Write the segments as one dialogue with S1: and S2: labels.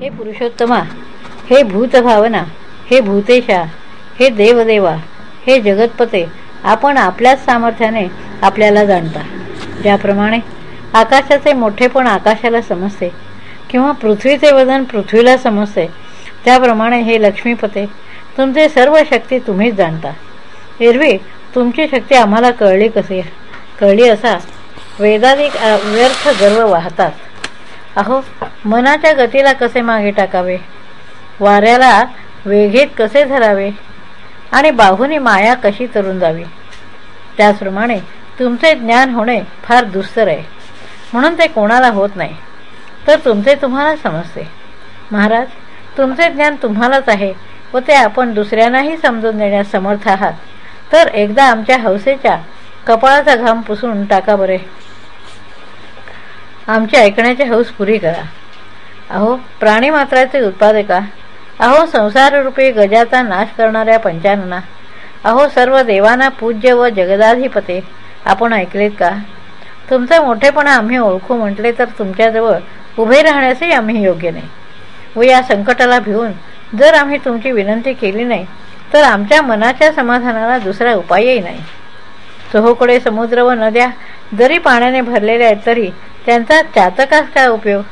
S1: हे पुरुषोत्तमा हे भूतभावना हे भूतेशा हे देवदेवा हे जगतपते आपण आपल्याच सामर्थ्याने आपल्याला जाणता. ज्याप्रमाणे आकाशाचे मोठेपण आकाशाला समजते किंवा पृथ्वीचे वजन पृथ्वीला समजते त्याप्रमाणे हे लक्ष्मीपते तुमचे सर्व शक्ती तुम्हीच जाणता. एरवी तुमची शक्ती आम्हाला कळली कसे? कळली असा वेदाधिक व्यर्थ गर्व वाहतात. अहो मनाच्या गतीला कसे मागे टाकावे? वाऱ्याला वेगेत कसे धरावे? आणि बाहूने माया कशी तरून जावी? त्याचप्रमाणे तुमचे ज्ञान होणे फार दुस्तर आहे. म्हणून ते कोणाला होत नाही. तर तुमचे तुम्हाला समजते. महाराज तुमचे ज्ञान तुम्हालाच आहे व ते आपण दुसऱ्यांनाही समजून देण्यास समर्थ आहात. तर एकदा आमच्या हौसेच्या कपाळाचा घाम पुसून टाका बरे. आमची ऐकण्याची हौस पुरी करा. अहो प्राणीमात्राचे उत्पादका अहो संसाररूपी गजाचा नाश करणाऱ्या पंचानना अहो सर्व देवांना पूज्य व जगदाधिपते. आपण ऐकलेत का? तुमचा मोठेपणा आम्ही ओळखू म्हटले तर तुमच्याजवळ उभे राहण्यासही आम्ही योग्य नाही. व या संकटाला भिवून जर आम्ही तुमची विनंती केली नाही तर आमच्या मनाच्या समाधानाला दुसरा उपायही नाही. चोहोकडे समुद्र व नद्या जरी पाण्याने भरलेल्या आहेत तरी त्यांचा चातकास काय उपयोग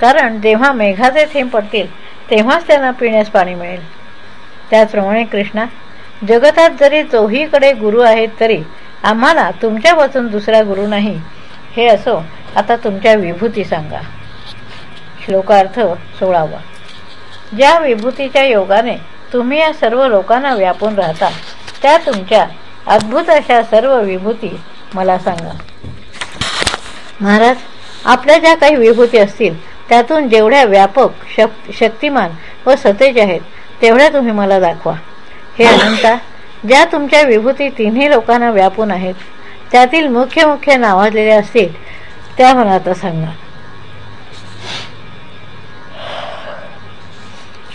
S1: कारण जेव्हा मेघाचे थेंब पडतील तेव्हाच त्यांना पिण्यास पाणी मिळेल. त्याचप्रमाणे कृष्णा जगतात जरी चोहीकडे गुरु आहेत तरी आम्हाला तुमच्या वाचून दुसरा गुरु नाही. हे असो आता तुमच्या विभूती सांगा. श्लोकार्थ सोळावा. ज्या विभूतीच्या योगाने तुम्ही या सर्व लोकांना व्यापून राहता त्या तुमच्या अद्भुत अशा सर्व विभूती मला सांगा. महाराज आपल्या ज्या काही विभूती असतील त्यातून जेवढ्या व्यापक शक् शक्तिमान व सतेज आहेत तेवढ्या तुम्ही मला दाखवा. हे अनंता ज्या तुमच्या विभूती तिन्ही लोकांना व्यापून आहेत त्यातील मुख्य मुख्य नावाजलेल्या असतील त्या मला आता सांगा.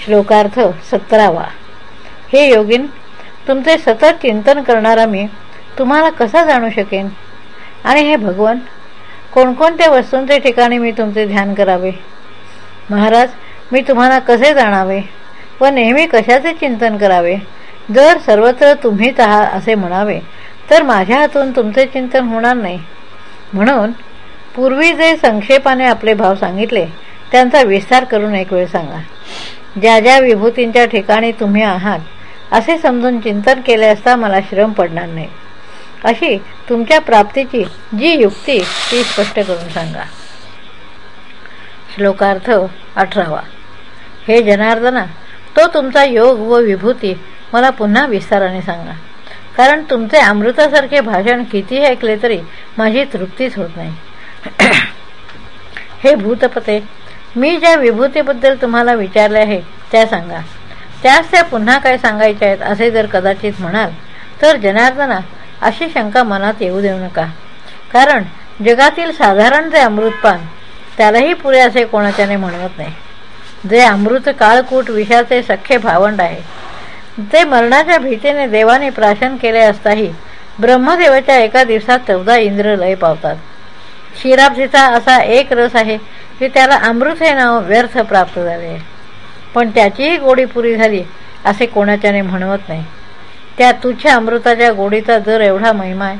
S1: श्लोकार्थ सतरावा. हे योगिन तुमचे सतत चिंतन करणारा मी तुम्हाला कसा जाणू शकेन? आणि हे भगवान कोणकोणत्या वस्तूंचे ठिकाणी मी तुमचे ध्यान करावे? महाराज मी तुम्हाला कसे जाणावे? व नेहमी कशाचे चिंतन करावे? जर सर्वत्र तुम्हीच आहात असे म्हणावे तर माझ्या हातून तुमचे चिंतन होणार नाही. म्हणून पूर्वी जे संक्षेपाने आपले भाव सांगितले त्यांचा विस्तार करून एक वेळ सांगा. ज्या ज्या विभूतींच्या ठिकाणी तुम्ही आहात असे समजून चिंतन केले असता मला श्रम पडणार नाही. अशी तुमच्या प्राप्तीची जी युक्ती ती स्पष्ट करून सांगा. श्लोकार्थ अठरावा. हे जनार्दना तो तुमचा योग व विभूती मला पुन्हा विस्ताराने सांगा. कारण तुमचे अमृतासारखे भाषण कितीही ऐकले तरी माझी तृप्तीच होत नाही. हे भूतपते मी ज्या विभूतीबद्दल तुम्हाला विचारले आहे त्या सांगा. त्याच त्या पुन्हा काय सांगायच्या आहेत असे जर कदाचित म्हणाल तर जनार्दना अशी शंका मनात येऊ देऊ नका. कारण जगातील साधारण जे अमृतपान त्यालाही पुरे असे कोणाच्याने म्हणवत नाही. जे अमृत काळकूट विषाचे सख्खे भावंड आहे ते मरणाच्या भीतीने देवाने प्राशन केले असताही ब्रह्मदेवाच्या एका दिवसात चौदा इंद्र लय पावतात. क्षीराब्धीचा असा एक रस आहे की त्याला अमृत हे नाव व्यर्थ प्राप्त झाले पण त्याचीही गोडी पुरी झाली असे कोणाच्याने म्हणवत नाही. त्या तुच्छ अमृताच्या गोडीचा जर एवढा महिमा आहे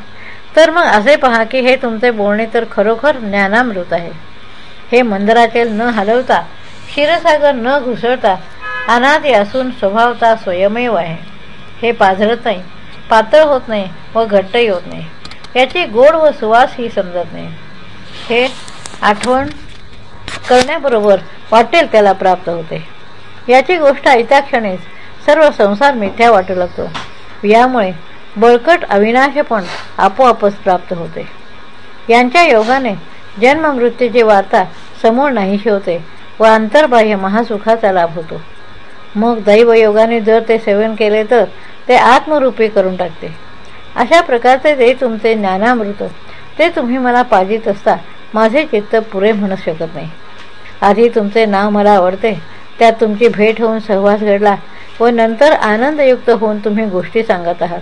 S1: तर मग असे पहा की हे तुमचे बोलणे तर खरोखर ज्ञानामृत आहे. हे मंदराचेल न हलवता क्षीरसागर न घुसळता अनादी असून स्वभावता स्वयमेव आहे. हे पाझरत नाही पातळ होत नाही व घट्टही होत नाही. याची गोड व सुवास ही समजत नाही. हे आठवण करण्याबरोबर वाटेल त्याला प्राप्त होते. याची गोष्ट ऐत्या क्षणीच सर्व संसार मिथ्या वाटू लागतो. यामुळे बळकट अविनाशपण आपोआपच प्राप्त होते. यांच्या योगाने जन्ममृत्यूची वार्ता समोर नाहीशी होते व आंतरबाह्य महासुखाचा लाभ होतो. मग दैवयोगाने जर ते सेवन केले तर ते आत्मरूपी करून टाकते. अशा प्रकारचे जे तुमचे ज्ञानामृत ते तुम्ही मला पाजित असता माझे चित्त पुरे म्हणू शकत नाही. आधी तुमचे नाव मला आवडते त्यात तुमची भेट होऊन सहवास घडला व नंतर आनंदयुक्त होऊन तुम्ही गोष्टी सांगत आहात.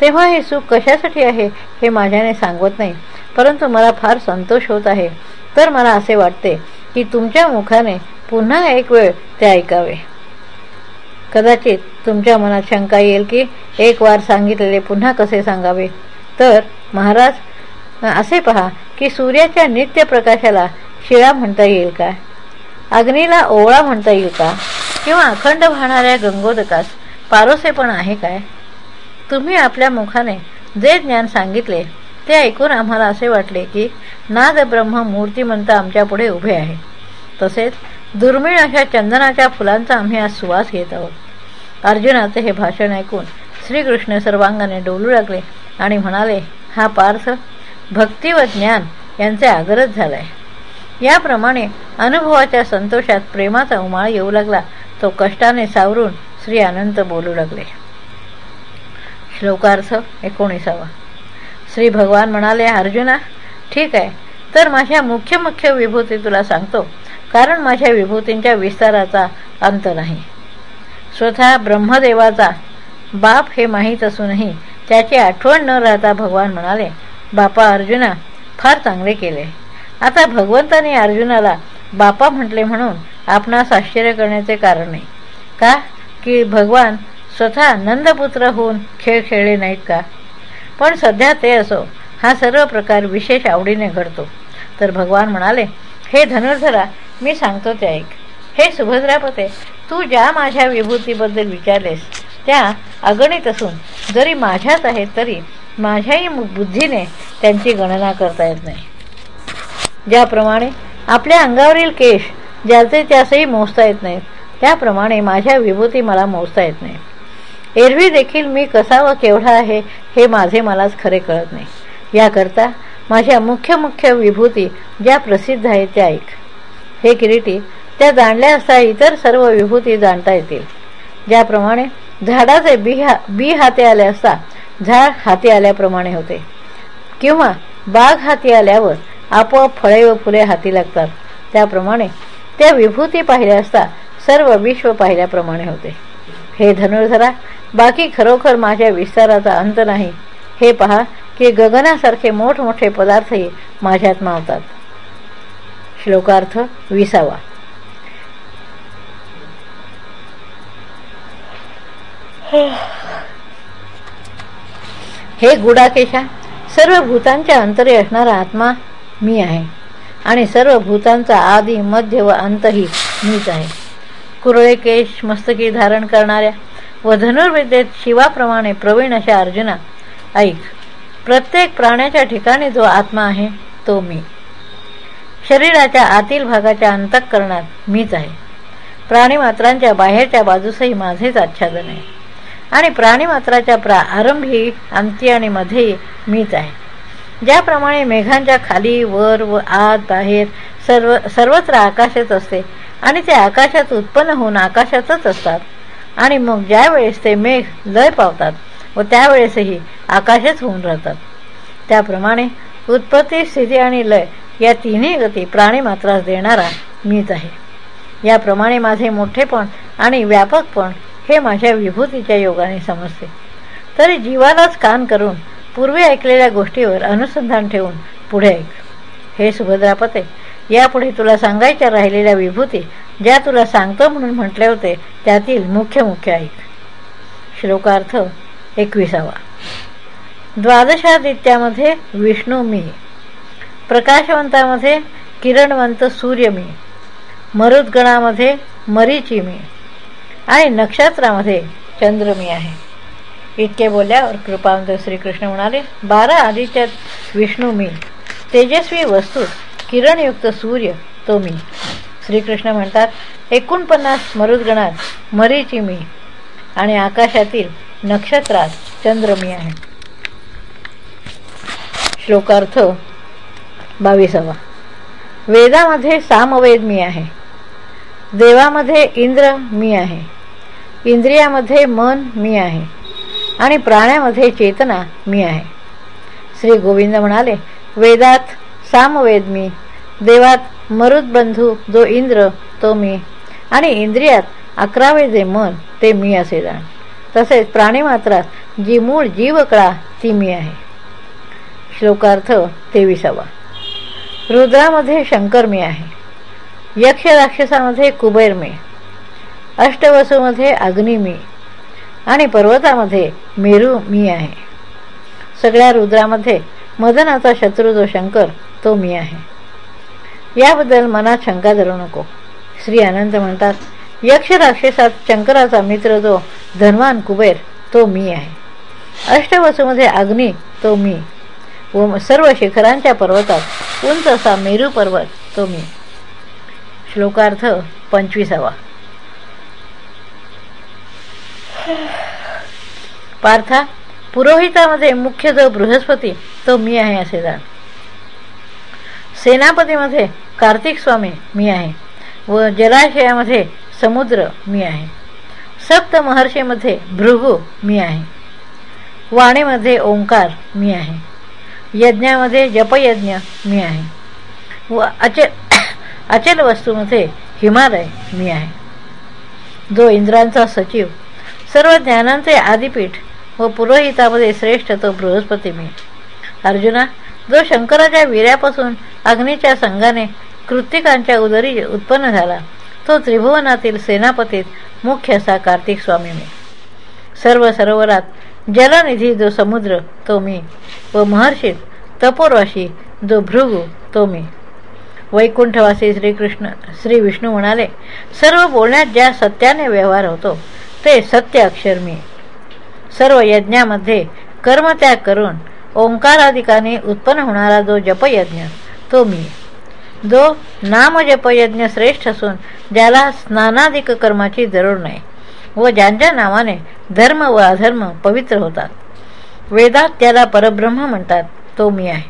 S1: तेव्हा हे सुख कशासाठी आहे हे माझ्याने सांगवत नाही परंतु मला फार संतोष होत आहे. तर मला असे वाटते की तुमच्या मुखाने पुन्हा एक वेळ ते ऐकावे. कदाचित तुमच्या मनात शंका येईल की एक वार सांगितलेले पुन्हा कसे सांगावे? तर महाराज असे पहा की सूर्याच्या नित्य प्रकाशाला शिळा म्हणता येईल का? अग्नीला ओवळा म्हणता येईल का? किंवा अखंड वाहणाऱ्या गंगोदकास पारोसे पण आहे काय? तुम्ही आपल्या मुखाने जे ज्ञान सांगितले ते ऐकून आम्हाला असे वाटले की नाद ब्रह्म मूर्तिमंत आमच्यापुढे उभे आहे. तसेच दुर्मिळ अशा चंदनाच्या फुलांचा आम्ही आज सुवास घेत आहोत. अर्जुनाचे हे भाषण ऐकून श्रीकृष्ण सर्वांगाने डोलू लागले आणि म्हणाले हा पार्थ भक्ती व ज्ञान यांचे आग्रच झाला आहे याप्रमाणे अनुभवाच्या संतोषात प्रेमाचा उमाळ येऊ लागला. तो कष्टाने सावरून श्री अनंत बोलू लागले. श्लोकार्थ एकोणीसावा. श्री भगवान म्हणाले अर्जुना ठीक आहे. तर माझ्या मुख्य मुख्य विभूती तुला सांगतो. कारण माझ्या विभूतींच्या विस्ताराचा अंत नाही. स्वतः ब्रह्मदेवाचा बाप हे माहीत असूनही त्याची आठवण न राहता भगवान म्हणाले बापा अर्जुना फार चांगले केले. आता भगवंताने अर्जुनाला बापा म्हटले म्हणून आपणास आश्चर्य करण्याचे कारण नाही का? की भगवान स्वतः नंदपुत्र होऊन खेळ खेळले नाहीत का? पण सध्या ते असो हा सर्व प्रकार विशेष आवडीने घडतो. तर भगवान म्हणाले हे धनुर्धरा मी सांगतो ते ऐक. हे सुभद्रापते तू ज्या माझ्या विभूतीबद्दल विचारलेस त्या अगणित असून जरी माझ्याच आहेत तरी माझ्याही बुद्धीने त्यांची गणना करता येत नाही. ज्याप्रमाणे आपल्या अंगावरील केश ज्याचे त्यासही मोजता येत नाहीत त्याप्रमाणे माझ्या विभूती मला मोजता येत नाही. एरवी देखील मी कसा व केवढा आहे हे माझे मलाच खरे कळत नाही. याकरता माझ्या मुख्य मुख्य विभूती ज्या प्रसिद्ध आहेत त्या ऐक. हे किरीटी त्या जाणल्या असता इतर सर्व विभूती जाणता येतील. ज्याप्रमाणे झाडाचे बी हा बी हाती आले असता झाड हाती आल्याप्रमाणे होते. किंवा बाग हाती आल्यावर आपोआप फळे व फुले हाती लागतात. त्याप्रमाणे त्या विभूती पाहिल्या असता सर्व विश्व पाहिल्याप्रमाणे होते. हे धनुर्धरा बाकी खरोखर माझ्या विस्ताराचा अंत नाही. हे पहा की गगनासारखे मोठमोठे पदार्थही माझ्यात मावतात. श्लोकार्थ विसावा. हे गुडाकेशा सर्व भूतांच्या अंतरे असणारा आत्मा मी आहे. आणि सर्व भूतांचा आदी मध्य व अंतही मीच आहे. कुरळे केश मस्तकी धारण करणाऱ्या व धनुर्विद्येत शिवाप्रमाणे प्रवीण अशा अर्जुना ऐक प्रत्येक प्राण्याच्या ठिकाणी जो आत्मा आहे तो मी. शरीराच्या आतील भागाच्या अंतःकरणात मीच आहे. प्राणीमात्रांच्या बाहेरच्या बाजूसही माझेच आच्छादन आहे. आणि प्राणीमात्राच्या प्रा आरंभी अंती आणि मध्येही मीच आहे. ज्याप्रमाणे मेघांच्या खाली वर व आत बाहेर सर्व सर्वत्र आकाशच असते आणि ते आकाशात उत्पन्न होऊन आकाशातच असतात. आणि मग ज्यावेळेस ते मेघ लय पावतात व त्यावेळेसही आकाशच होऊन राहतात. त्याप्रमाणे उत्पत्ती स्थिती आणि लय या तिन्ही गती प्राणी मात्रास देणारा मीच आहे. याप्रमाणे माझे मोठेपण आणि व्यापकपण हे माझ्या विभूतीच्या योगाने समजते. तरी जीवालाच कान करून पूर्वी ऐकलेल्या गोष्टीवर अनुसंधान ठेवून पुढे ऐक. हे सुभद्रापते यापुढे तुला सांगायच्या राहिलेल्या विभूती ज्या तुला सांगतो म्हणून म्हटले होते त्यातील मुख्य मुख्य ऐक. श्लोकार्थ एकविसावा. द्वादशादित्यामध्ये विष्णू मी. प्रकाशवंतामध्ये किरणवंत सूर्य मी. मरुद्गणामध्ये मरीची मी. आणि नक्षत्रामध्ये चंद्र मी आहे. इतके बोलल्यावर कृपावंत श्रीकृष्ण म्हणाले बारा आदित्यात विष्णू मी तेजस्वी वस्तू किरणयुक्त सूर्य तो मी. श्रीकृष्ण म्हणतात एकोणपन्नास मरुदगणात मरीची मी आणि आकाशातील नक्षत्रात चंद्र मी आहे. श्लोकार्थ बावीसावा. वेदामध्ये सामवेद मी आहे. देवामध्ये इंद्र मी आहे. इंद्रियामध्ये मन मी आहे. आणि प्राण्यामध्ये चेतना मी आहे. श्री गोविंद म्हणाले वेदात सामवेद मी देवात मरुदबंधू जो इंद्र तो मी आणि इंद्रियात अकरावे जे मन ते मी असे जाण. तसेच प्राणीमात्रात जी मूळ जीवकळा ती मी आहे. श्लोकार्थ तेविसावा. रुद्रामध्ये शंकर मी आहे. यक्ष राक्षसामध्ये कुबेर मी. अष्टवसूमध्ये अग्नी मी. आणि पर्वतामध्ये मेरू मी आहे. सगळ्या रुद्रामध्ये मदनाचा शत्रू जो शंकर तो मी आहे. याबद्दल मनात शंका धरू नको. श्री आनंद म्हणतात यक्ष राक्षसात शंकराचा मित्र जो धनवान कुबेर तो मी आहे. अष्टवसूमध्ये अग्नी तो मी. व सर्व शिखरांच्या पर्वतात उंच असा मेरू पर्वत तो मी. श्लोकार्थ पंचवीसावा. पार्था पुरोहितामध्ये मुख्य जो बृहस्पती तो मी आहे असे जाण. सेनापतीमध्ये कार्तिक स्वामी मी आहे व जलाशयामध्ये समुद्र मी आहे. सप्त महर्षीमध्ये भृगू मी आहे. वाणीमध्ये ओंकार मी आहे. यज्ञामध्ये जपयज्ञ मी आहे. व अचल अचल वस्तूमध्ये हिमालय मी आहे. जो इंद्रांचा सचिव सर्व ज्ञानांचे आदिपीठ व पुरोहितामध्ये श्रेष्ठ तो बृहस्पती मी. अर्जुना जो शंकराच्या वीर्यापासून अग्नीच्या संघाने कृत्तिकांच्या उदरी उत्पन्न झाला तो त्रिभुवनातील सेनापतीत मुख्य असा कार्तिक स्वामी मी. सर्व सरोवरात जलनिधी जो समुद्र तो मी व महर्षीत तपोरवाशी जो भृगू तो मी. वैकुंठवासी श्रीकृष्ण श्री विष्णू म्हणाले सर्व बोलण्यात ज्या सत्याने व्यवहार होतो ते सत्य अक्षर मी सर्व यज्ञामध्ये कर्मत्याग करून ओंकाराधिकाने उत्पन्न होणारा जो जपयज्ञ तो मी. जो नामजपयज्ञ श्रेष्ठ असून ज्याला स्नानाधिक कर्माची जरूर नाही व ज्यांच्या नावाने धर्म व अधर्म पवित्र होतात. वेदात त्याला परब्रह्म म्हणतात तो मी आहे.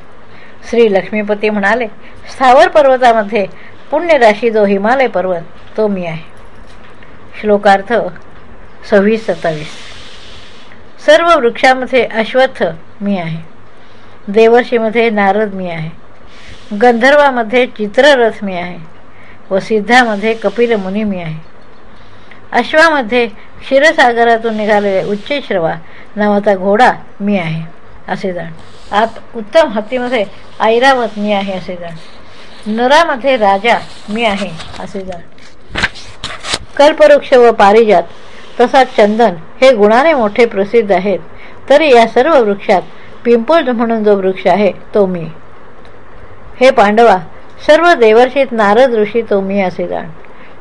S1: श्री लक्ष्मीपती म्हणाले स्थावर पर्वतामध्ये पुण्यराशी जो हिमालय पर्वत तो मी आहे. श्लोकार्थ सव्वीस सत्तावीस. सर्व वृक्षामध्ये अश्वत्थ मी आहे. देवर्षीमध्ये नारद मी आहे. गंधर्वामध्ये चित्ररथ मी आहे. व सिद्धामध्ये कपिल मुनी मी आहे. अश्वामध्ये क्षीरसागरातून निघालेले उच्चश्रवा नावाचा घोडा मी आहे असे जाण. आत उत्तम हत्तीमध्ये ऐरावत मी आहे असे जाण. नरामध्ये राजा मी आहे असे जाण. कल्पवृक्ष व पारिजात तसाच चंदन हे गुणाने मोठे प्रसिद्ध आहेत. तरी या सर्व वृक्षात पिंपळ म्हणून जो वृक्ष आहे तो मी. हे पांडवा सर्व देवर्षीत नारद ऋषी तो मी असे जाण.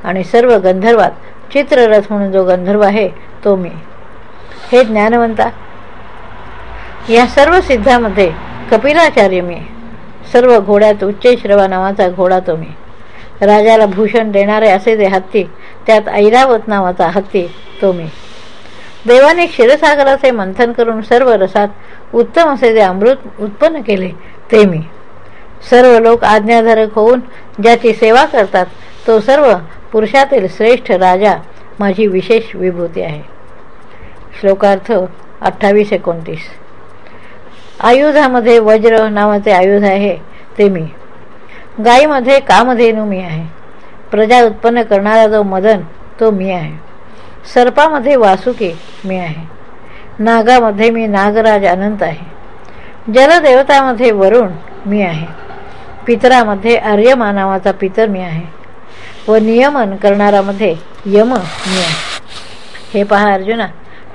S1: आणि सर्व गंधर्वात चित्ररथ म्हणून जो गंधर्व आहे तो मी. हे ज्ञानवंता या सर्व सिद्धामध्ये कपिलाचार्य मी. सर्व घोड्यात उच्चैश्रवा नावाचा घोडा तो मी. राजाला भूषण देणारे असे जे हत्ती त्यात ऐरावत नावाचा हत्ती तो मी. देवाने क्षीरसागराचे मंथन करून सर्व रसात उत्तम असे जे अमृत उत्पन्न केले ते मी. सर्व लोक आज्ञाधारक होऊन ज्याची सेवा करतात तो सर्व पुरुषातील श्रेष्ठ राजा माझी विशेष विभूती आहे. श्लोकार्थ अठ्ठावीस एकोणतीस. आयुधामध्ये वज्र नावाचे आयुध आहे ते मी. गायीमध्ये कामधेनू मी आहे. प्रजा उत्पन्न करणारा जो मदन तो मी आहे. सर्पामध्ये वासुकी मी आहे. नागामध्ये मी नागराज अनंत आहे. जलदेवतामध्ये वरुण मी आहे. पितरामध्ये आर्यमा नावाचा पितर मी आहे. व नियमन करणारामध्ये यम मी आहे. हे पहा अर्जुना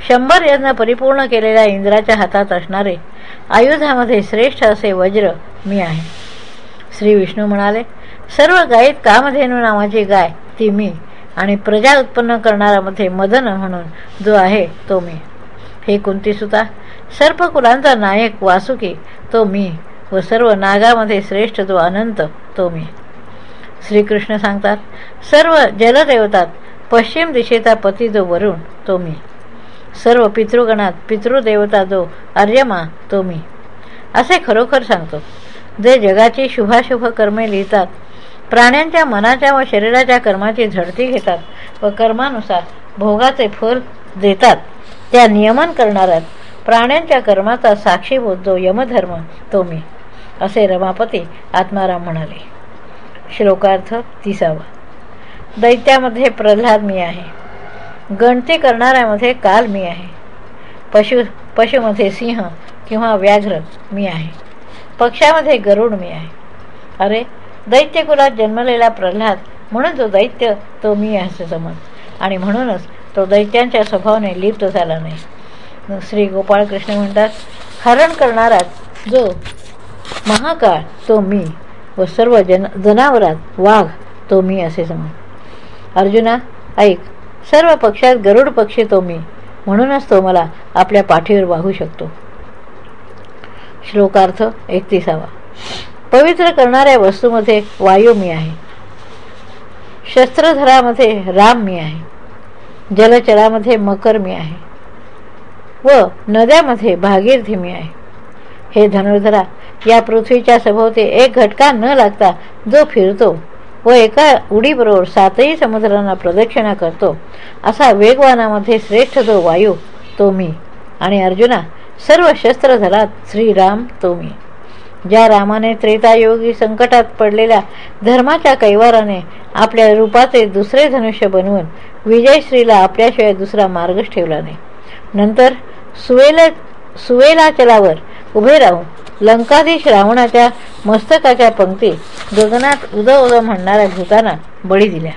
S1: शंभर यज्ञ परिपूर्ण केलेल्या इंद्राच्या हातात असणारे आयुधामध्ये श्रेष्ठ असे वज्र मी आहे. श्री विष्णू म्हणाले सर्व गायीत कामधेनू नावाची गाय ती मी आणि प्रजा उत्पन्न करणाऱ्यामध्ये मदन म्हणून जो आहे तो मी. हे कुंतीसुता सर्पकुलांचा नायक वासुकी तो मी व सर्व नागामध्ये श्रेष्ठ जो अनंत तो मी. श्रीकृष्ण सांगतात सर्व जलदेवतात पश्चिम दिशेचा पती जो वरुण तो मी. सर्व पितृगणात पितृदेवता जो आर्यमा तो मी. असे खरोखर सांगतो. जे जगाची शुभाशुभ कर्मे लिहितात प्राण्यांच्या मनाच्या व शरीराच्या कर्माची झडती घेतात व कर्मानुसार भोगाचे फल देतात. त्या नियमन करणाऱ्यात प्राण्यांच्या कर्माचा साक्षी जो यमधर्म तो मी. असे रमापती आत्माराम म्हणाले. श्लोकार्थ तिसावा. दैत्यामध्ये प्रल्हाद मी आहे. गणती करणाऱ्यामध्ये काल मी आहे. पशु पशुमध्ये सिंह किंवा व्याघ्र मी आहे. पक्षामध्ये गरुड मी आहे. अरे दैत्यकुलात जन्मलेला प्रल्हाद म्हणून तो दैत्य तो मी असे समज. आणि म्हणूनच तो दैत्यांच्या स्वभावाने लिप्त झाला नाही. श्री गोपाळकृष्ण म्हणतात हरण करणारा जो महाकाळ तो मी व सर्व जन जनावरात वाघ तो मी असे समज. अर्जुना ऐक सर्व पक्षात गरुड पक्षी तो मी म्हणूनच तो मला आपल्या पाठीवर वाहू शकतो. श्लोकार्थ एकतीसावा. पवित्र करणाऱ्या वस्तूमध्ये वायू मी आहे. शस्त्रधरामध्ये राम मी आहे. जलचरामध्ये मकर मी आहे. व नद्यामध्ये भागीरथी मी आहे. हे धनुर्धरा या पृथ्वीच्या सभोवती एक घटका न लागता जो फिरतो व एका उडीबरोबर सातही समुद्रांना प्रदक्षिणा करतो असा वेगवानामध्ये श्रेष्ठ जो वायू तो मी. आणि अर्जुना सर्व शस्त्र झालात. श्रीराम तुम्ही. ज्या रामाने त्रेतायोगी संकटात पडलेल्या धर्माच्या कैवाराने आपल्या रूपाचे दुसरे धनुष्य बनवून विजयश्रीला आपल्याशिवाय दुसरा मार्गच ठेवला नाही. नंतर सुवेला सुवेलाचलावर उभे राहून लंकाधीश रावणाच्या मस्तकाच्या पंक्ती गगनात उद उद म्हणणाऱ्या भूताना बळी दिल्या.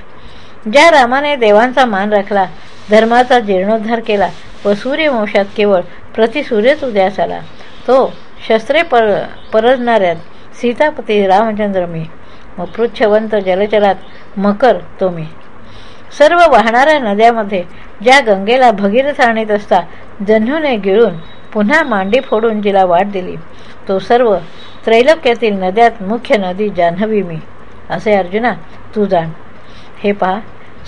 S1: ज्या रामाने देवांचा मान राखला धर्माचा जीर्णोद्धार केला व सूर्यवंशात केवळ प्रतिसूर्यच उदयास आला तो शस्त्रे पर परजणाऱ्यात सीतापती रामचंद्र मी. व पृच्छवंत जलचरात मकर तो मी. सर्व वाहणाऱ्या नद्यामध्ये ज्या गंगेला भगीरथ आणीत असता जन्हूने गिळून पुन्हा मांडी फोडून जिला वाट दिली. तो सर्व त्रैलोक्यातील नद्यात मुख्य नदी जान्हवी मी. असे अर्जुना तू जाण. हे पहा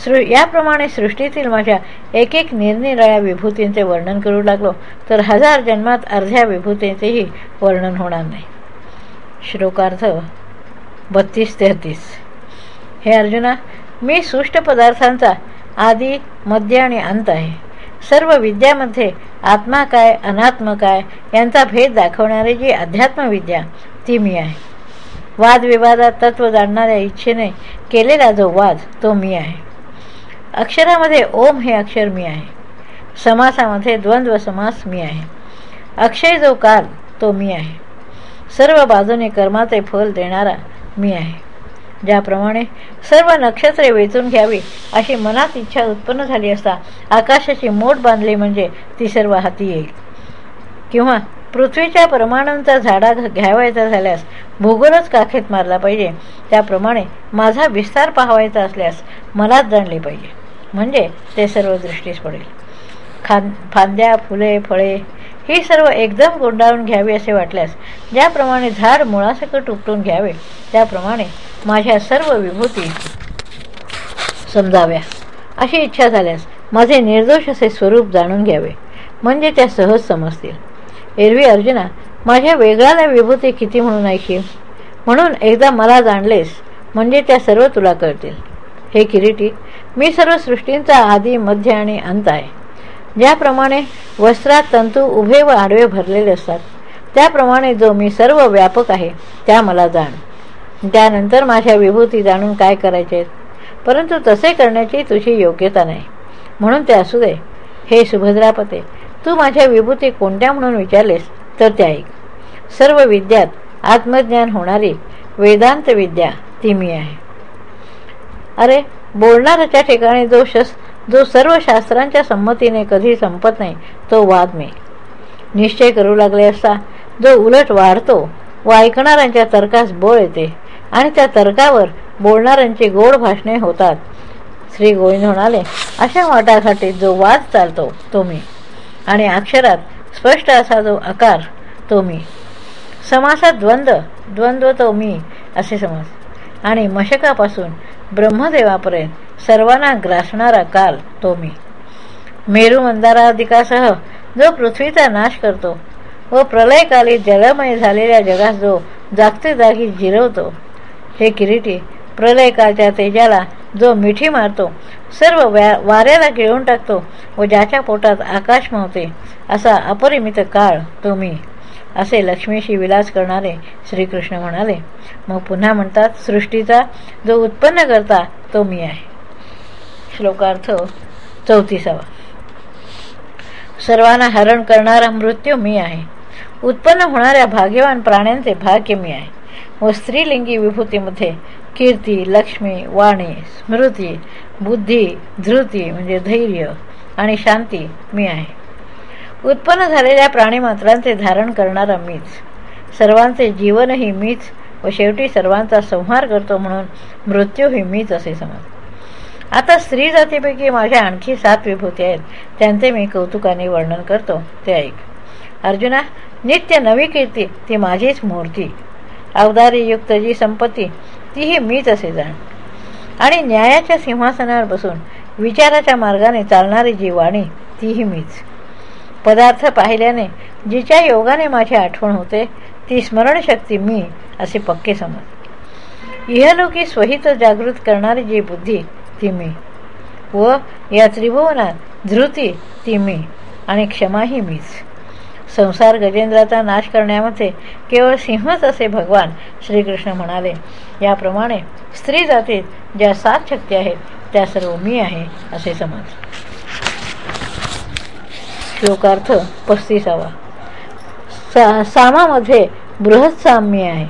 S1: सृ याप्रमाणे सृष्टीतील माझ्या एक एक निरनिराळ्या विभूतींचे वर्णन करू लागलो तर हजार जन्मात अर्ध्या विभूतींचेही वर्णन होणार नाही. श्लोकार्थ बत्तीस तेहतीस हे अर्जुना मी सुष्ट पदार्थांचा आदी मध्य आणि अंत आहे. सर्व विद्यामध्ये आत्मा काय अनात्म काय यांचा भेद दाखवणारी जी अध्यात्मविद्या ती मी आहे. वादविवादात तत्व जाणणाऱ्या इच्छेने केलेला जो वाद तो मी आहे. अक्षरामध्ये ओम हे अक्षर मी आहे. समासामध्ये द्वंद्व समास मी आहे. अक्षय जो काल तो मी आहे. सर्व बाजूने कर्माचे फल देणारा मी आहे. ज्याप्रमाणे सर्व नक्षत्रे वेचून घ्यावी अशी मनात इच्छा उत्पन्न झाली असता आकाशाची मोठ बांधली म्हणजे ती सर्व हाती येईल. किंवा पृथ्वीच्या प्रमाणांचा झाडा घ्यावायचा झाल्यास भूगोलच काखेत मारला पाहिजे. त्याप्रमाणे माझा विस्तार पाहावायचा असल्यास मलाच जाणले पाहिजे. म्हणजे ते सर्व दृष्टीस पडेल. खां फांद्या फुले फळे ही सर्व एकदम गुंडाळून घ्यावी असे वाटल्यास ज्याप्रमाणे झाड मुळासकट उपटून घ्यावे त्याप्रमाणे माझ्या सर्व विभूती समजाव्या. अशी इच्छा झाल्यास माझे निर्दोष असे स्वरूप जाणून घ्यावे म्हणजे त्या सहज समजतील. एरवी अर्जुना माझ्या वेगळ्याला विभूती किती म्हणून ऐकील? म्हणून एकदा मला जाणलेस म्हणजे त्या सर्व तुला कळतील. हे किरीटी मी सर्व सृष्टींचा आधी मध्य आणि अंत आहे. ज्याप्रमाणे वस्त्रात तंतू उभे व आडवे भरलेले असतात त्याप्रमाणे जो मी सर्व व्यापक आहे त्या मला जाण. त्यानंतर माझ्या विभूती जाणून काय करायचे? परंतु तसे करण्याची तुझी योग्यता नाही. म्हणून ते असू दे. हे सुभद्रापते तू माझ्या विभूती कोणत्या म्हणून विचारलेस तर त्या ऐक. सर्व विद्यात आत्मज्ञान होणारी वेदांत विद्या ती मी आहे. अरे बोलणाऱ्याच्या ठिकाणी जो शस जो सर्व शास्त्रांच्या संमतीने कधी संपत नाही तो वाद मी. निश्चय करू लागले असता जो उलट वाढतो व ऐकणाऱ्यांच्या तर्कास बोळ येते आणि त्या तर्कावर बोलणाऱ्यांची गोड भाषणे होतात. श्री गोविंद म्हणाले अशा वाटासाठी जो वाद चालतो तो मी. आणि अक्षरात स्पष्ट असा जो आकार तो मी. समासात द्वंद्व द्वंद्व तो मी असे समज. आणि मशकापासून ब्रह्मदेवापर्यंत सर्वांना ग्रासणारा काल तो मी. मेरू मंदाराधिकासह जो पृथ्वीचा नाश करतो व प्रलयकाली जलमय झालेल्या जगात जो जागते जागी जिरवतो हे किरीटी प्रलयकालच्या तेजाला जो मिठी मारतो सर्व व्या वाऱ्याला गिळून टाकतो व ज्याच्या पोटात आकाश मावते असा अपरिमित काळ तो मी. असे लक्ष्मीशी विलास करणारे श्रीकृष्ण म्हणाले मग पुन्हा म्हणतात सृष्टीचा जो उत्पन्न करता तो मी आहे. श्लोकार्थ चौतीसावा. सर्वांना हरण करणारा मृत्यू मी आहे. उत्पन्न होणाऱ्या भाग्यवान प्राण्यांचे भाग्य मी आहे. व स्त्रीलिंगी विभूतीमध्ये कीर्ती लक्ष्मी वाणी स्मृती बुद्धी धृती म्हणजे धैर्य आणि शांती मी आहे. उत्पन्न झालेल्या प्राणीमात्रांचे धारण करणारा मीच. सर्वांचे जीवनही मीच व शेवटी सर्वांचा संहार करतो म्हणून मृत्यूही मीच असे समज आता स्त्री जातीपैकी माझ्या आणखी सात विभूती आहेत. त्यांचे मी कौतुकाने वर्णन करतो. ते ऐक. अर्जुना नित्य नवी कीर्ती ती माझीच मूर्ती. अवधारीयुक्त जी संपत्ती तीही मीच असे जाण. आणि न्यायाच्या सिंहासनावर बसून विचाराच्या मार्गाने चालणारी जी वाणी तीही मीच. पदार्थ पाहिल्याने जिच्या योगाने माझी आठवण होते ती स्मरणशक्ती मी असे पक्के समज इहलोकी स्वहित जागृत करणारी जी बुद्धी ती मी. व या त्रिभुवनात धृती ती मी. आणि क्षमाही मीच. संसार गजेंद्राचा नाश करण्यामध्ये केवळ सिंहच असे भगवान श्रीकृष्ण म्हणाले याप्रमाणे स्त्री जातीत ज्या सात शक्ती आहेत त्या सर्व मी आहे असे समज श्लोकार्थ पस्तीसावा. सा सामामध्ये बृहत्साम मी आहे.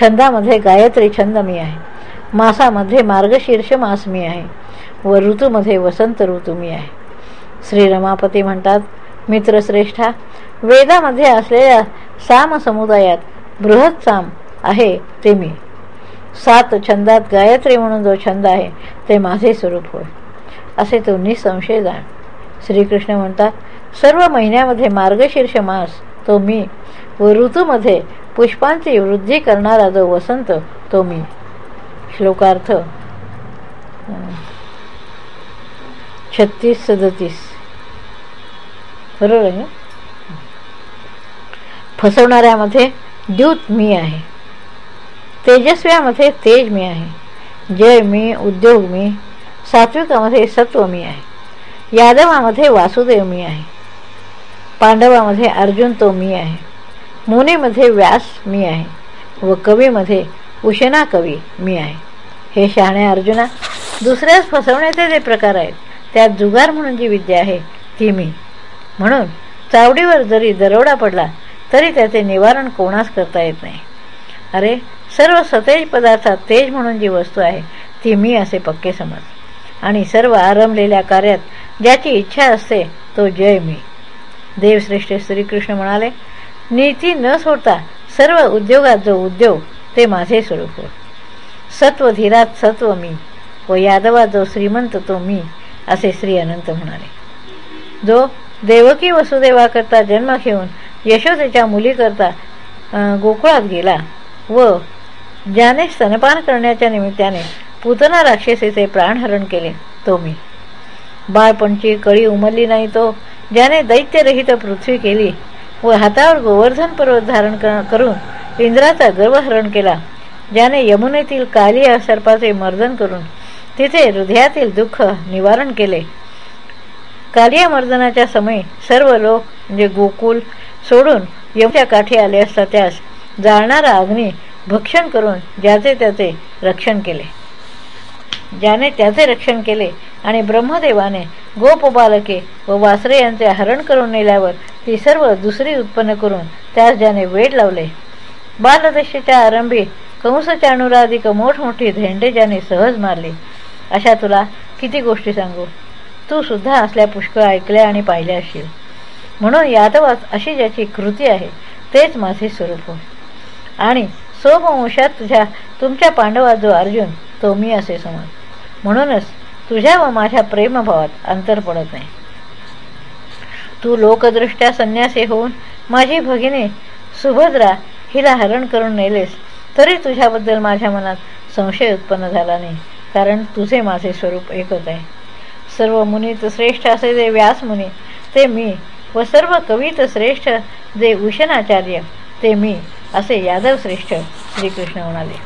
S1: छंदामध्ये गायत्री छंद मी आहे. मासामध्ये मार्गशीर्ष मास मी आहे. व ऋतूमध्ये वसंत ऋतू मी आहे. श्री रमापती म्हणतात मित्रश्रेष्ठा वेदामध्ये असलेल्या साम समुदायात बृहत साम आहे ते मी. सात छंदात गायत्री म्हणून जो छंद आहे ते माझे स्वरूप होय. असे तो निसंशय जाण. श्रीकृष्ण म्हणतात सर्व महिन्यामध्ये मार्गशीर्ष मास तो मी व ऋतूमध्ये पुष्पांची वृद्धी करणारा जो वसंत तो मी. श्लोकार्थ. छत्तीस सदतीस. बरोबर आहे फसवणाऱ्यामध्ये द्यूत मी आहे. तेजस्व्यामध्ये तेज मी आहे. जय मी उद्योग मी सात्विकामध्ये सत्व मी आहे. यादवामध्ये वासुदेव मी आहे. पांडवामध्ये अर्जुन तो मी आहे. मुनीमध्ये व्यास मी आहे व कवीमध्ये उशना कवी मी आहे. हे शहाणे अर्जुना दुसऱ्याच फसवण्याचे जे प्रकार आहेत त्यात जुगार म्हणून जी विद्या आहे ती मी. म्हणून चावडीवर जरी दरोडा पडला तरी त्याचे निवारण कोणास करता येत नाही. अरे सर्व सतेज पदार्थात तेज म्हणून जी वस्तू आहे ती मी असे पक्के समज. आणि सर्व आरंभलेल्या कार्यात ज्याची इच्छा असते तो जय मी. देवश्रेष्ठ श्रीकृष्ण म्हणाले नीती न सोडता सर्व उद्योगात जो उद्योग ते माझे स्वरूप हो सत्व धीरात सत्व मी व यादवात जो श्रीमंत तो मी असे श्री अनंत म्हणाले. जो देवकी वसुदेवाकरता जन्म घेऊन यशोदेच्या मुलीकरता गोकुळात गेला व ज्याने स्तनपान करण्याच्या निमित्ताने पुतना राक्षसीचे प्राणहरण केले तो मी. बाळपणची कळी उमरली नाही तो ज्याने दैत्यरहित पृथ्वी केली व हातावर गोवर्धन पर्वत धारण करून इंद्राचा गर्वहरण केला ज्याने यमुनेतील कालिया सर्पाचे मर्दन करून तिथे हृदयातील दुःख निवारण केले. कालिया मर्दनाच्या समयी सर्व लोक म्हणजे गोकुल सोडून यमुच्या काठी आले असता त्यास जाळणारा अग्नी भक्षण करून ज्याचे त्याचे रक्षण केले. ज्याने त्याचे रक्षण केले आणि ब्रह्मदेवाने गोपबालके व वासरे यांचे हरण करून नेल्यावर ती सर्व दुसरी उत्पन्न करून त्यास ज्याने वेड लावले. बालदशेच्या आरंभी कंसच्या अनुराधिक मोठमोठी धेंडे ज्याने सहज मारली. अशा तुला किती गोष्टी सांगू? तू सुद्धा असल्या पुष्कळ ऐकल्या आणि पाहिल्या असशील. म्हणून यादवात अशी ज्याची कृती आहे तेच माझे स्वरूप हो. आणि सोमवंशात तुझ्या तुमच्या पांडवात जो अर्जुन तो मी असे समज. म्हणूनच तुझ्या व माझ्या प्रेमभावात अंतर पडत नाही. तू लोकदृष्ट्या संन्यासी होऊन माझी भगिनी सुभद्रा हिला हरण करून नेलेस तरी तुझ्याबद्दल माझ्या मनात संशय उत्पन्न झाला नाही कारण तुझे माझे स्वरूप एकच आहे. सर्व मुनीत श्रेष्ठ असे जे व्यास मुनी ते मी व सर्व कवीत श्रेष्ठ जे उषणाचार्य ते मी असे यादव श्रेष्ठ श्रीकृष्ण म्हणाले.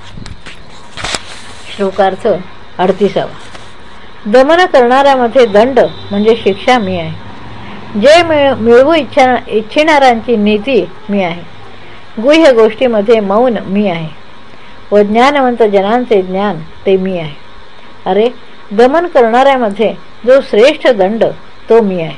S1: श्लोकार्थ अडतीसावा दमन करणाऱ्यामध्ये दंड म्हणजे शिक्षा मी आहे. जे मिळ मिळवू इच्छा इच्छिणाऱ्यांची नीती मी आहे. गुह्य गोष्टीमध्ये मौन मी आहे. व ज्ञानवंत जनांचे ज्ञान ते मी आहे. अरे दमन करणाऱ्यामध्ये जो श्रेष्ठ दंड तो मी आहे.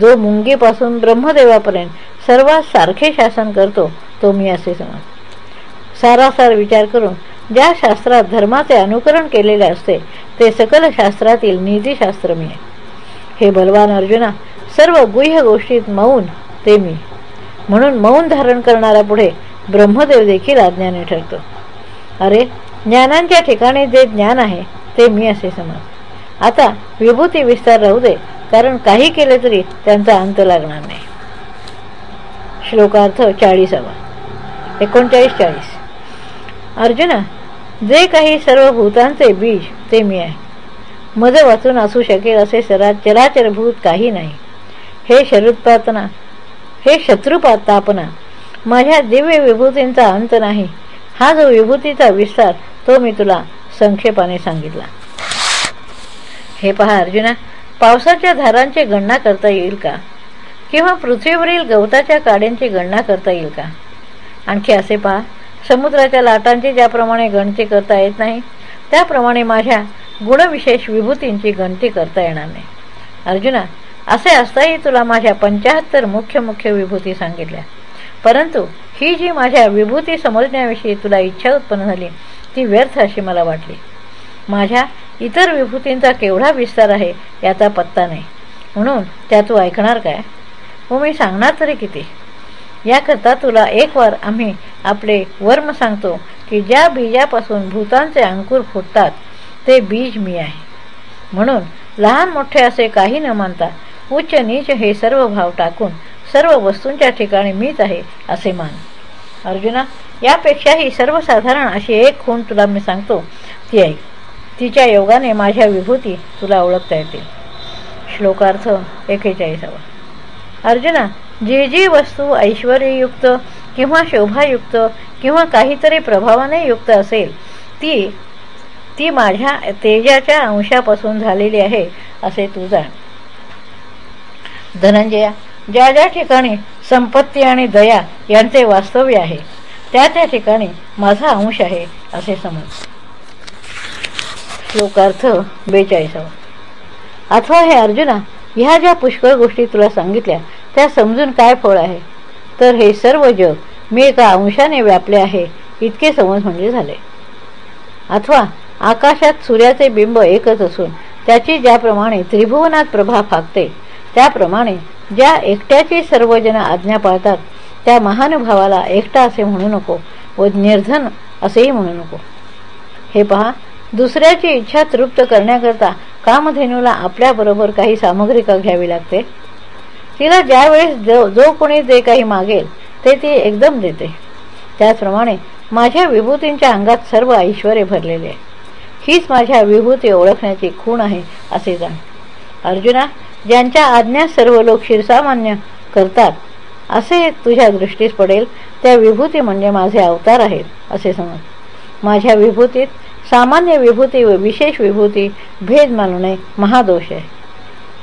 S1: जो मुंगीपासून ब्रह्मदेवापर्यंत सर्वात सारखे शासन करतो तो मी असे समज सारासार विचार करून ज्या शास्त्रात धर्माचे अनुकरण केलेले असते ते सकल शास्त्रातील निधीशास्त्र मी आहे हे बलवान अर्जुना सर्व गुह्य गोष्टीत मौन ते मी. म्हणून मौन धारण करणारा पुढे ब्रह्मदेव देखील अज्ञानी ठरतो. अरे ज्ञानांच्या ठिकाणी जे ज्ञान आहे ते मी असे समज आता विभूती विस्तार राहू दे कारण काही केले तरी त्यांचा अंत लागणार नाही. श्लोकार्थ चाळीसावा. एकोणचाळीस चाळीस. अर्जुना जे काही सर्व भूतांचे बीज ते मी आहे. मज वाचून असू शकेल असे सरा चराचरभूत काही नाही. हे शरुत्पातना हे शत्रुपातापना माझ्या दिव्य विभूतींचा अंत नाही. हा जो विभूतीचा विस्तार तो मी तुला संक्षेपाने सांगितला. हे पहा अर्जुना पावसाच्या धारांची गणना करता येईल का? किंवा पृथ्वीवरील गवताच्या काड्यांची गणना करता येईल का? आणखी असे पहा समुद्राच्या लाटांची ज्याप्रमाणे गणती करता येत नाही त्याप्रमाणे माझ्या गुणविशेष विभूतींची गणती करता येणार नाही. अर्जुना असे असताही तुला माझ्या पंचाहत्तर मुख्य मुख्य विभूती सांगितल्या. परंतु ही जी माझ्या विभूती समजण्याविषयी तुला इच्छा उत्पन्न झाली ती व्यर्थ अशी मला वाटली. माझ्या इतर विभूतींचा केवढा विस्तार आहे याचा पत्ता नाही. म्हणून त्या तू ऐकणार काय? व मी सांगणार तरी किती? याकरता तुला एक वार आम्ही आपले वर्म सांगतो की ज्या बीजापासून भूतांचे अंकुर फुटतात ते बीज मी आहे. म्हणून लहान मोठे असे काही न मानता उच्च नीच हे सर्व भाव टाकून सर्व वस्तूंच्या ठिकाणी मीच आहे असे मान. अर्जुना यापेक्षाही सर्वसाधारण अशी एक खूण तुला मी सांगतो ती ऐक. तिच्या योगाने माझ्या विभूती तुला ओळखता येतील. श्लोकार्थ एकेचाळीसावा. अर्जुना जी जी वस्तू ऐश्वर्ययुक्त किंवा शोभायुक्त किंवा काहीतरी प्रभावाने युक्त असेल ती ती माझ्या तेजाच्या अंशापासून झालेली आहे असे तू जाण. धनंजया ज्या ज्या ठिकाणी संपत्ती आणि दया यांचे वास्तव्य आहे त्या त्या ठिकाणी माझा अंश आहे असे समज. श्लोकार्थ बेचाळीसावा. अथवा हे अर्जुना ह्या ज्या पुष्कळ गोष्टी तुला सांगितल्या त्या समजून काय फळ आहे? तर हे सर्व जग मी एका अंशाने व्यापले आहे इतके समज म्हणजे झाले. अथवा आकाशात सूर्याचे बिंब एकच असून त्याची ज्याप्रमाणे त्रिभुवनात प्रभा फाकते त्याप्रमाणे ज्या एकट्याची सर्वजण आज्ञा पाळतात त्या महानुभावाला एकटा असे म्हणू नको व निर्धन असेही म्हणू नको. हे पहा दुसऱ्याची इच्छा तृप्त करण्याकरता कामधेनूला आपल्याबरोबर काही सामग्री का घ्यावी लागते? तिला ज्यावेळेस जो जो कोणी जे काही मागेल ते ती एकदम देते. त्याचप्रमाणे माझ्या विभूतींच्या अंगात सर्व ऐश्वर भरलेले आहे. हीच माझ्या विभूती ओळखण्याची खूण आहे असे जाण. अर्जुना ज्यांच्या आज्ञा सर्व लोक शिरसामान्य करतात असे तुझ्या दृष्टीस पडेल त्या विभूती म्हणजे माझे अवतार आहेत असे समज. माझ्या विभूतीत सामान्य विभूती व विशेष विभूती भेद मानणे महादोष आहे.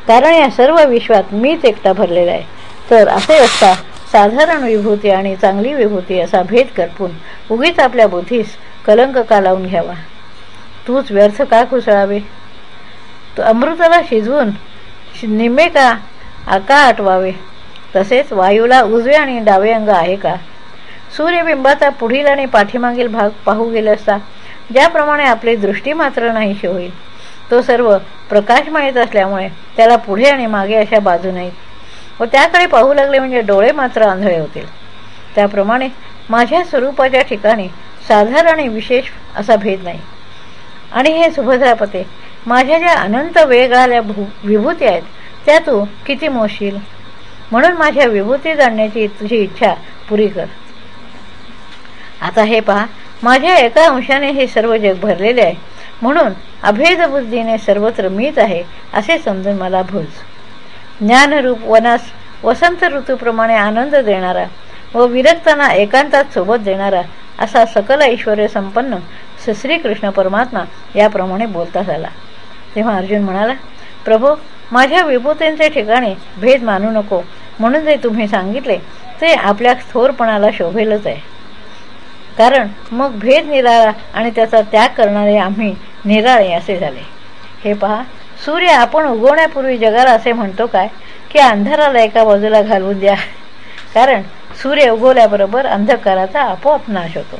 S1: कारण या सर्व विश्वात मीच एकटा भरलेला आहे. तर असे असता साधारण विभूती आणि चांगली विभूती असा भेद करपून उगीच आपल्या बुद्धीस कलंक का लावून घ्यावा? तूच व्यर्थ का कुसळावे? तू अमृताला शिजवून निम्मे का आका आटवावे तसेच वायूला उजवे आणि डावे अंग आहे का? सूर्यबिंबाचा पुढील आणि पाठीमागील भाग पाहू गेले असता ज्याप्रमाणे आपली दृष्टी मात्र नाहीशी होईल. तो सर्व प्रकाशमायित असल्यामुळे त्याला पुढे आणि मागे अशा बाजू नाहीत व त्याकडे पाहू लागले म्हणजे डोळे मात्र आंधळे होतील. त्याप्रमाणे माझ्या स्वरूपाच्या ठिकाणी साधारण आणि विशेष असा भेद नाही. आणि हे सुभद्रापते माझ्या ज्या अनंत वेगळाल्या भू विभूती आहेत त्या तू किती मोशील? म्हणून माझ्या विभूती जाणण्याची तुझी इच्छा पुरी कर. आता हे पहा माझ्या एका अंशाने हे सर्व जग भरलेले आहे. म्हणून अभेदबुद्धीने सर्वत्र मीच आहे असे समजून मला भूज. ज्ञानरूप वनास वसंत ऋतूप्रमाणे आनंद देणारा व विरक्तांना एकांतात सोबत देणारा असा सकल ऐश्वर संपन्न श्रीकृष्ण परमात्मा याप्रमाणे बोलता झाला. तेव्हा अर्जुन म्हणाला प्रभू माझ्या विभूतींचे ठिकाणी भेद मानू नको म्हणून जे तुम्ही सांगितले ते आपल्या थोरपणाला शोभेलच आहे. कारण मग भेद निराळा आणि त्याचा त्याग करणारे आम्ही निराळे असे झाले. हे पहा सूर्य आपण उगवण्यापूर्वी जगाला असे म्हणतो काय? की अंधाराला एका बाजूला घालवून द्या. कारण सूर्य उगवल्याबरोबर अंधकाराचा आपोआप नाश होतो.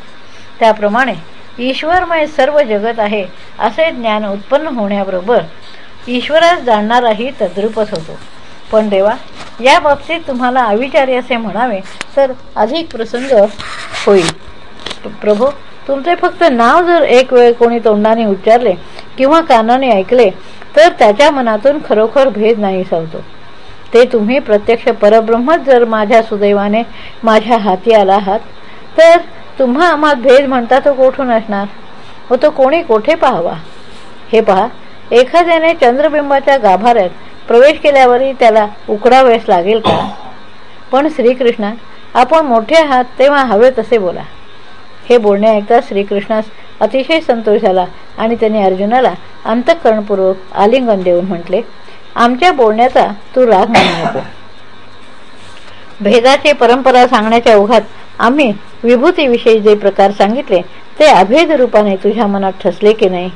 S1: त्याप्रमाणे ईश्वरमय सर्व जगत आहे असे ज्ञान उत्पन्न होण्याबरोबर ईश्वरास जाणणाराही तद्रूपच होतो. पण देवा या बाबतीत तुम्हाला अविचारी असे म्हणावे तर अधिक प्रसंग होईल. प्रभू तुमचे फक्त नाव जर एक वेळ कोणी तोंडाने उच्चारले किंवा कानाने ऐकले तर त्याच्या मनातून खरोखर भेद नाही सावतो ते तुम्ही प्रत्यक्ष परब्रह्मच जर माझ्या सुदैवाने माझ्या हाती आला आहात तर तुम्हा आम्हात भेद म्हणता तो कोठून असणार? व तो कोणी कोठे पाहावा? हे पहा एखाद्याने चंद्रबिंबाच्या गाभाऱ्यात प्रवेश केल्यावरही त्याला उकडावेस लागेल का? पण श्रीकृष्णा आपण मोठे आहात तेव्हा हवे तसे बोला. हे बोलणे ऐकता श्रीकृष्णास अतिशय संतोष झाला आणि त्यांनी अर्जुनाला अंतःकरणपूर्वक आलिंगन देऊन म्हटले आमच्या बोलण्याचा तू राग मानू नको. भेदाचे परंपरा सांगण्याच्या ओघात आम्ही विभूतीविषयी जे प्रकार सांगितले ते अभेद रूपाने तुझ्या मनात ठसले की नाही?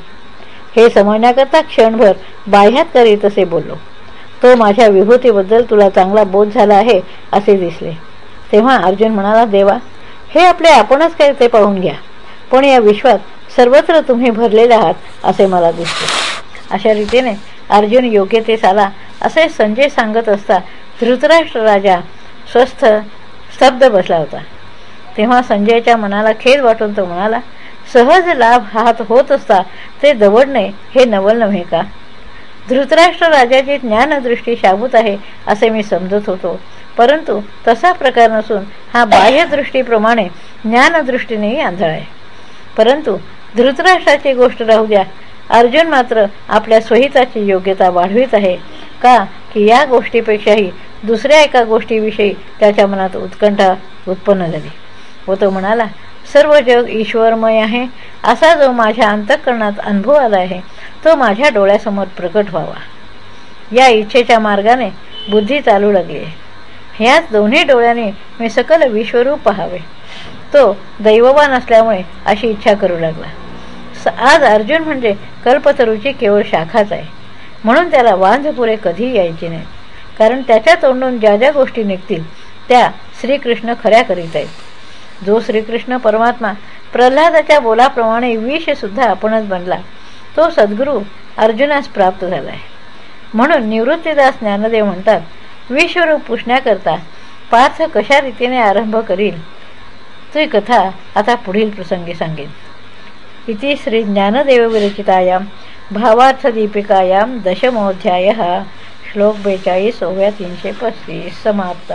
S1: हे समजण्याकरता क्षणभर बाह्यात करी तसे बोललो. तो माझ्या विभूतीबद्दल तुला चांगला बोध झाला आहे असे दिसले. तेव्हा अर्जुन म्हणाला देवा हे आपले आपणच काय ते पाहून घ्या. पण या विश्वात सर्वत्र तुम्ही भरलेले आहात असे मला दिसते. अशा रीतीने अर्जुन योग्यतेस आला असे संजय सांगत असता धृतराष्ट्र राजा स्वस्थ स्तब्ध बसला होता. तेव्हा संजयच्या मनाला खेद वाटून तो म्हणाला सहज लाभ हात होत असता ते दवडणे हे नवल नव्हे का? धृतराष्ट्र राजाची ज्ञानदृष्टी शाबूत आहे असे मी समजत होतो. परंतु तसा प्रकार नसून हा बाह्यदृष्टीप्रमाणे ज्ञानदृष्टीनेही आंधळ आहे. परंतु धृतराष्ट्राची गोष्ट राहू द्या. अर्जुन मात्र आपल्या स्वहिताची योग्यता वाढवित आहे. का? की या गोष्टीपेक्षाही दुसऱ्या एका गोष्टीविषयी त्याच्या मनात उत्कंठा उत्पन्न झाली. व तो म्हणाला सर्व जग ईश्वरमय आहे. असा जो माझ्या अंतःकरणात अनुभव आला आहे तो माझ्या डोळ्यासमोर प्रकट व्हावा. या इच्छेच्या मार्गाने बुद्धी चालू लागली आहे. ह्याच दोन्ही डोळ्याने मी सकल विश्वरूप पहावे. तो दैववान असल्यामुळे अशी इच्छा करू लागला. आज अर्जुन म्हणजे कल्पतरूची केवळ शाखाच आहे. म्हणून त्याला वांझपुरे कधीही यायचे नाही. कारण त्याच्या तोंडून ज्या ज्या गोष्टी निघतील त्या श्रीकृष्ण खऱ्या करीत आहेत. जो श्रीकृष्ण परमात्मा प्रल्हादाच्या बोलाप्रमाणे विषसुद्धा आपणच बनला तो सद्गुरू अर्जुनास प्राप्त झाला आहे म्हणून निवृत्तीदास ज्ञानदेव म्हणतात विश्वरूप पुसण्याकरता पार्थ कशा रीतीने आरंभ करील? ती कथा आता पुढील प्रसंगी सांगेन. इति श्री ज्ञानदेव भावार्थदीपिकायां दशमोध्यायः श्लोक बेचाळीस ओव्या तीनशे पस्तीस समाप्त.